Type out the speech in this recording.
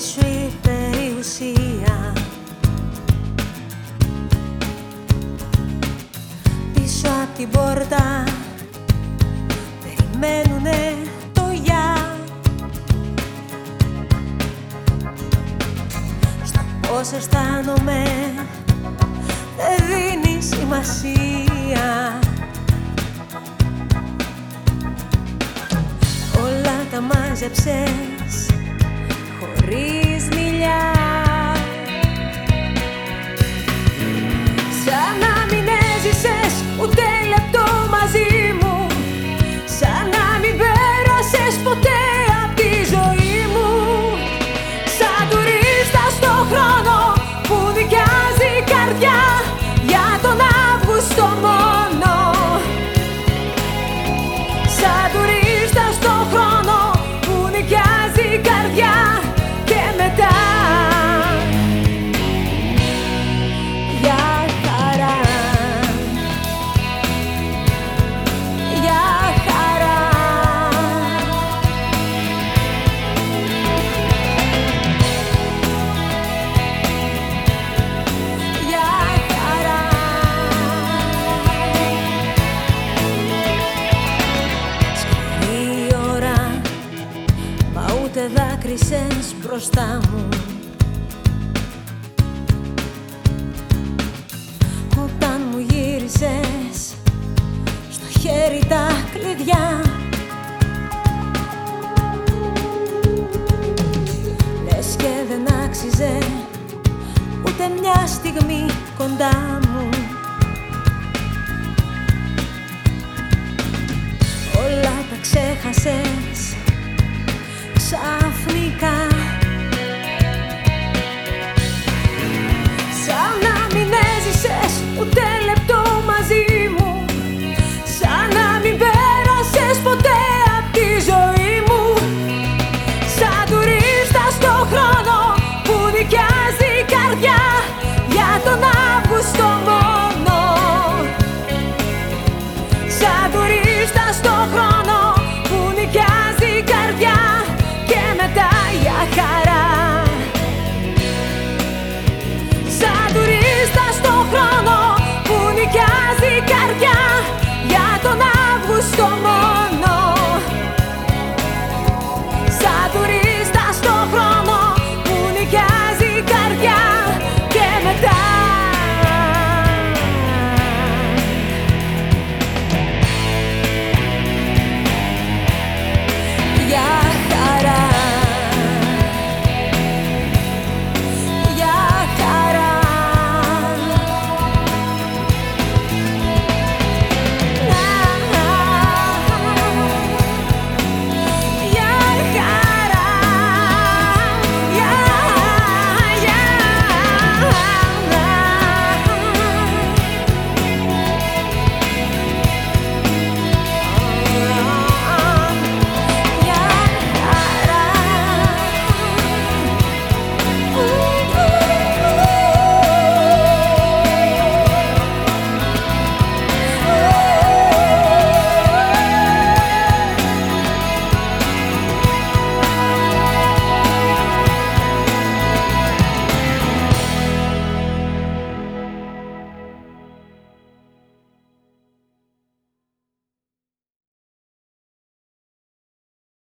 σου ήρθε η ουσία. Πίσω από την πόρτα περιμένουνε το γεια. Στο πώς αισθάνομαι δεν δίνει σημασία. Όλα τα μάζεψες ούτε δάκρυσες μπροστά μου. Όταν μου γύρισες Στο χέρι τα κλειδιά Λες και δεν άξιζε Ούτε μια στιγμή κοντά μου. Όλα τα ξέχασες Ξαφνικά